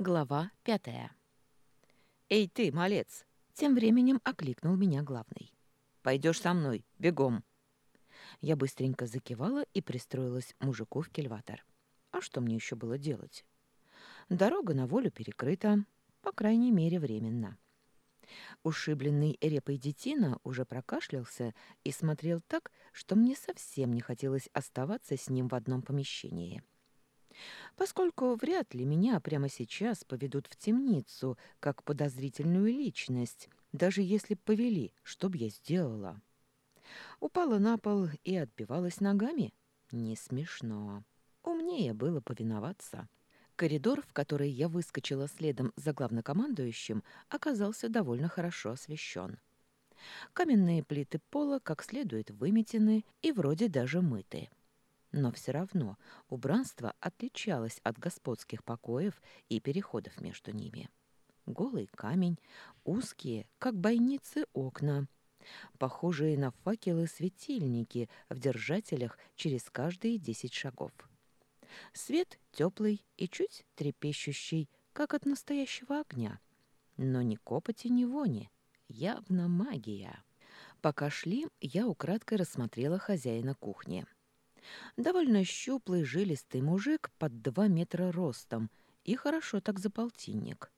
Глава пятая. «Эй ты, малец!» Тем временем окликнул меня главный. «Пойдешь со мной, бегом!» Я быстренько закивала и пристроилась мужику в кельватор. А что мне еще было делать? Дорога на волю перекрыта, по крайней мере, временно. Ушибленный репой детина уже прокашлялся и смотрел так, что мне совсем не хотелось оставаться с ним в одном помещении. — поскольку вряд ли меня прямо сейчас поведут в темницу как подозрительную личность, даже если б повели, что б я сделала. Упала на пол и отбивалась ногами? Не смешно. Умнее было повиноваться. Коридор, в который я выскочила следом за главнокомандующим, оказался довольно хорошо освещен. Каменные плиты пола как следует выметены и вроде даже мыты. Но все равно убранство отличалось от господских покоев и переходов между ними. Голый камень, узкие, как бойницы, окна, похожие на факелы-светильники в держателях через каждые десять шагов. Свет теплый и чуть трепещущий, как от настоящего огня. Но ни копоти, ни вони. Явно магия. Пока шли, я украдкой рассмотрела хозяина кухни — Довольно щуплый, жилистый мужик под два метра ростом и хорошо так за полтинник.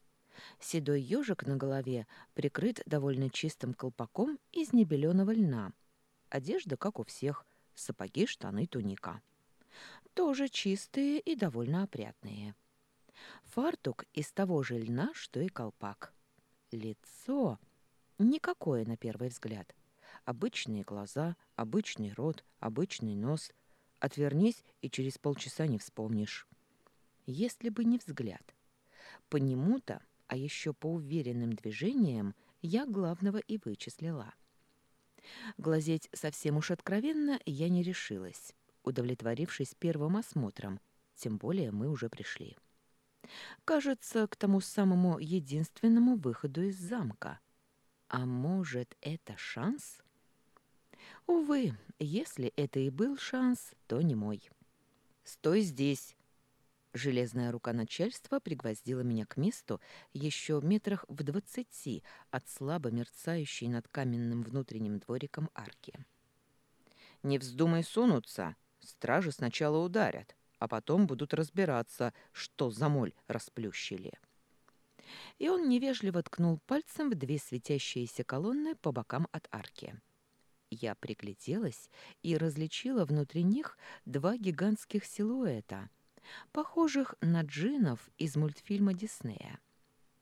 Седой ежик на голове прикрыт довольно чистым колпаком из небеленого льна. Одежда, как у всех, сапоги, штаны, туника. Тоже чистые и довольно опрятные. Фартук из того же льна, что и колпак. Лицо никакое на первый взгляд. Обычные глаза, обычный рот, обычный нос, Отвернись, и через полчаса не вспомнишь. Если бы не взгляд. По нему-то, а еще по уверенным движениям, я главного и вычислила. Глазеть совсем уж откровенно я не решилась, удовлетворившись первым осмотром, тем более мы уже пришли. Кажется, к тому самому единственному выходу из замка. А может, это шанс? Увы, если это и был шанс, то не мой. «Стой здесь!» Железная рука начальства пригвоздила меня к месту еще метрах в двадцати от слабо мерцающей над каменным внутренним двориком арки. «Не вздумай сунуться! Стражи сначала ударят, а потом будут разбираться, что за моль расплющили». И он невежливо ткнул пальцем в две светящиеся колонны по бокам от арки. Я пригляделась и различила внутри них два гигантских силуэта, похожих на джинов из мультфильма Диснея.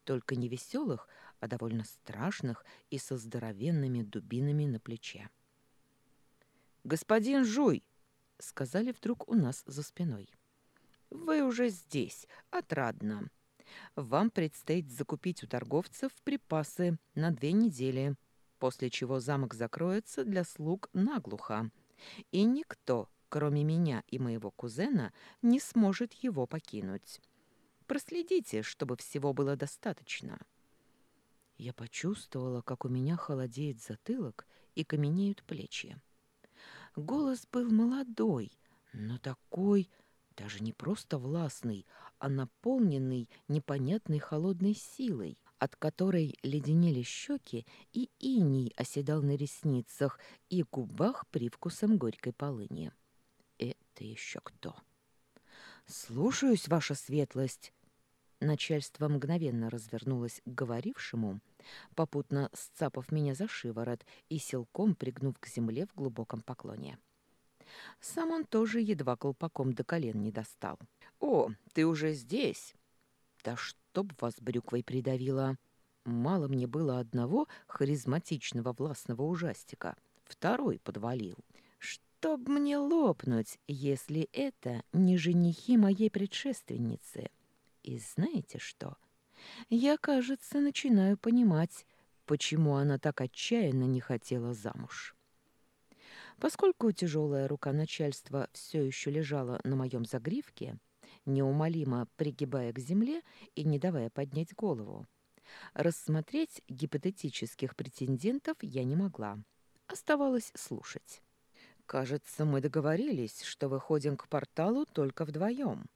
Только не веселых, а довольно страшных и со здоровенными дубинами на плече. «Господин Жуй!» — сказали вдруг у нас за спиной. «Вы уже здесь, отрадно. Вам предстоит закупить у торговцев припасы на две недели» после чего замок закроется для слуг наглухо, и никто, кроме меня и моего кузена, не сможет его покинуть. Проследите, чтобы всего было достаточно». Я почувствовала, как у меня холодеет затылок и каменеют плечи. Голос был молодой, но такой, даже не просто властный, а наполненный непонятной холодной силой, от которой леденели щеки, и иней оседал на ресницах и губах привкусом горькой полыни. Это еще кто? «Слушаюсь, ваша светлость!» Начальство мгновенно развернулось к говорившему, попутно сцапав меня за шиворот и силком пригнув к земле в глубоком поклоне. Сам он тоже едва колпаком до колен не достал. «О, ты уже здесь!» «Да что чтоб вас брюквой придавило. Мало мне было одного харизматичного властного ужастика. Второй подвалил. Чтоб мне лопнуть, если это не женихи моей предшественницы. И знаете что? Я, кажется, начинаю понимать, почему она так отчаянно не хотела замуж. Поскольку тяжелая рука начальства все еще лежала на моем загривке, неумолимо пригибая к земле и не давая поднять голову. Рассмотреть гипотетических претендентов я не могла. Оставалось слушать. «Кажется, мы договорились, что выходим к порталу только вдвоем».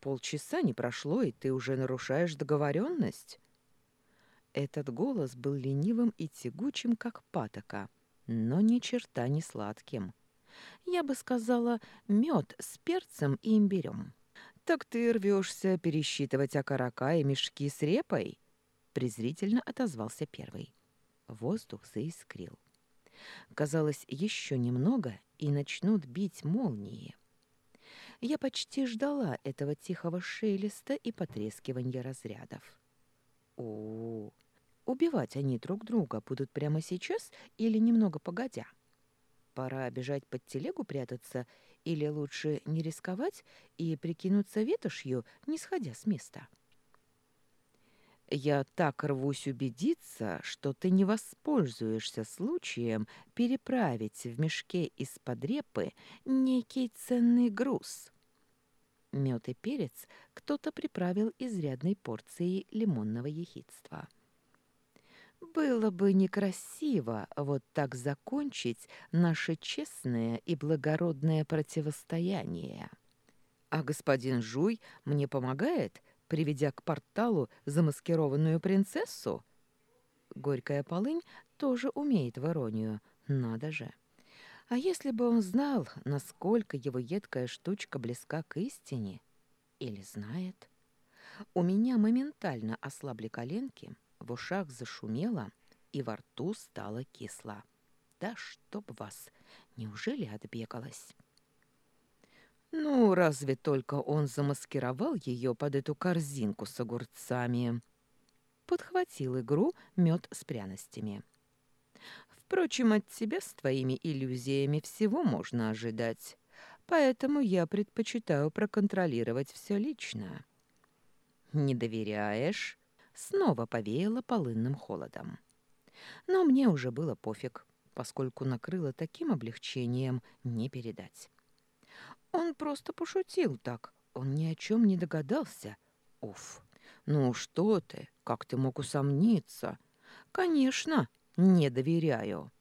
полчаса не прошло, и ты уже нарушаешь договоренность. Этот голос был ленивым и тягучим, как патока, но ни черта не сладким. Я бы сказала, мед с перцем и имбирем. «Так ты рвешься пересчитывать окорока и мешки с репой?» презрительно отозвался первый. Воздух заискрил. Казалось, еще немного, и начнут бить молнии. Я почти ждала этого тихого шелеста и потрескивания разрядов. О, убивать они друг друга будут прямо сейчас или немного погодя? Пора бежать под телегу прятаться или лучше не рисковать и прикинуться ветошью, не сходя с места? Я так рвусь убедиться, что ты не воспользуешься случаем переправить в мешке из-под репы некий ценный груз. Мед и перец кто-то приправил изрядной порцией лимонного ехидства. Было бы некрасиво вот так закончить наше честное и благородное противостояние. А господин Жуй мне помогает, приведя к порталу замаскированную принцессу? Горькая полынь тоже умеет в иронию, надо же. А если бы он знал, насколько его едкая штучка близка к истине? Или знает? У меня моментально ослабли коленки, в ушах зашумело, и во рту стало кисло. Да чтоб вас! Неужели отбегалась? Ну, разве только он замаскировал ее под эту корзинку с огурцами. Подхватил игру мед с пряностями. Впрочем, от тебя с твоими иллюзиями всего можно ожидать, поэтому я предпочитаю проконтролировать все лично. Не доверяешь? Снова повеяло полынным холодом. Но мне уже было пофиг, поскольку накрыло таким облегчением не передать. Он просто пошутил так. Он ни о чем не догадался. Уф. Ну что ты? Как ты мог усомниться? Конечно, не доверяю.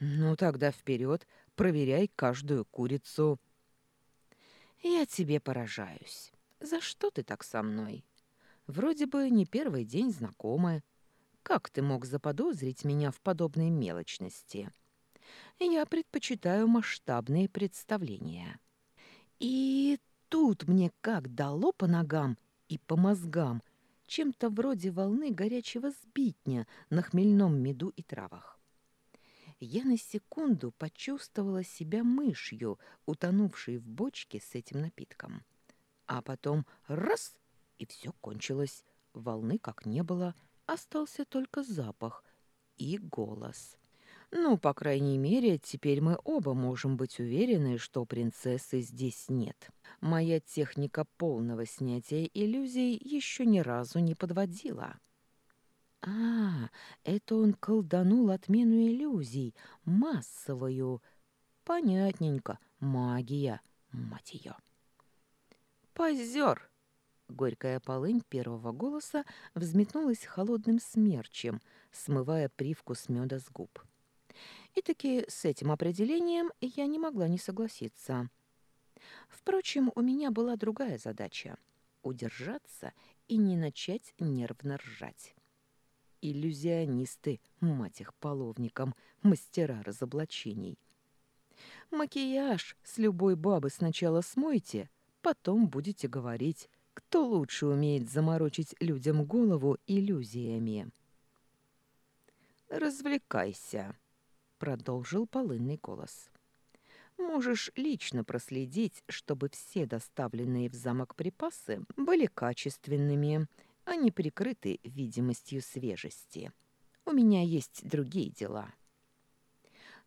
Ну тогда вперед, проверяй каждую курицу. Я тебе поражаюсь. За что ты так со мной? Вроде бы не первый день знакомы. Как ты мог заподозрить меня в подобной мелочности? Я предпочитаю масштабные представления. И тут мне как дало по ногам и по мозгам, чем-то вроде волны горячего сбитня на хмельном меду и травах. Я на секунду почувствовала себя мышью, утонувшей в бочке с этим напитком. А потом раз — и все кончилось. Волны как не было, остался только запах и голос. Ну, по крайней мере, теперь мы оба можем быть уверены, что принцессы здесь нет. Моя техника полного снятия иллюзий еще ни разу не подводила. А, это он колданул отмену иллюзий, массовую. Понятненько, магия, мать ее. Позер! Горькая полынь первого голоса взметнулась холодным смерчем, смывая привкус меда с губ. И таки с этим определением я не могла не согласиться. Впрочем, у меня была другая задача — удержаться и не начать нервно ржать. Иллюзионисты, мать их половником, мастера разоблачений. Макияж с любой бабы сначала смойте, потом будете говорить, кто лучше умеет заморочить людям голову иллюзиями. «Развлекайся», продолжил полынный голос. Можешь лично проследить, чтобы все доставленные в замок припасы были качественными, а не прикрыты видимостью свежести. У меня есть другие дела.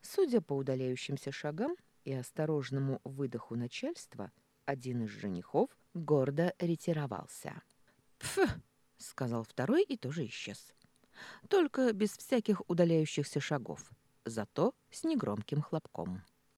Судя по удаляющимся шагам и осторожному выдоху начальства, один из женихов гордо ретировался. «Пф!» — сказал второй и тоже исчез. Только без всяких удаляющихся шагов — зато с негромким хлопком.